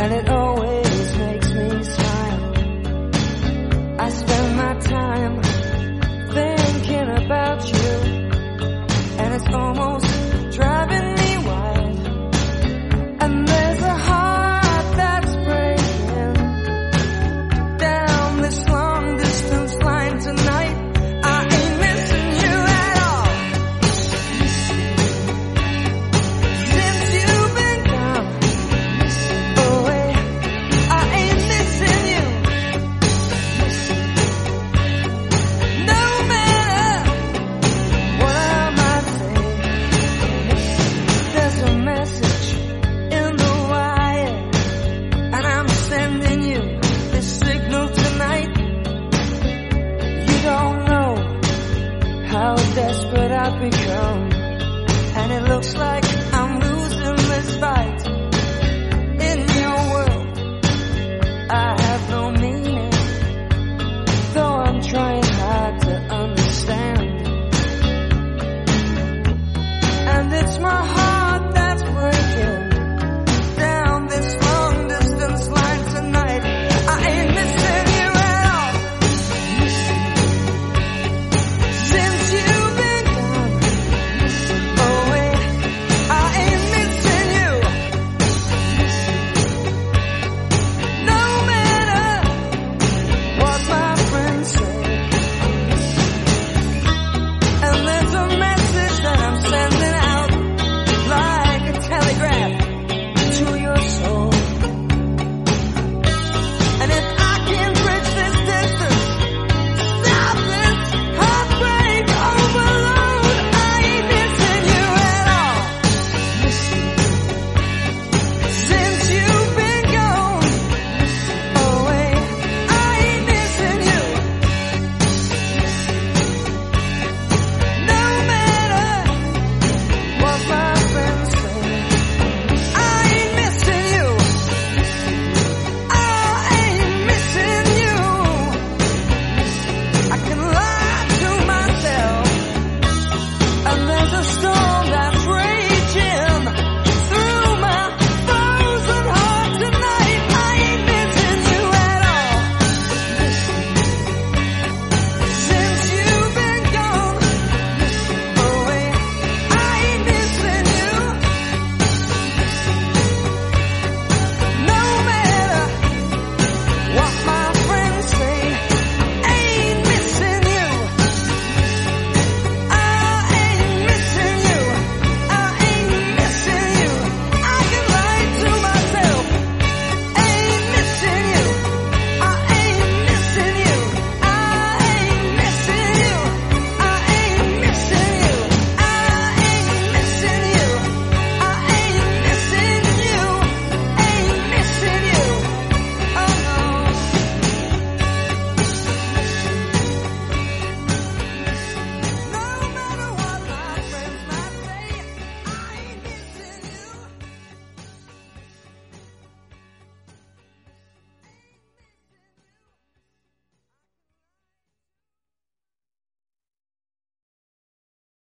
and it how desperate I've become. And it looks like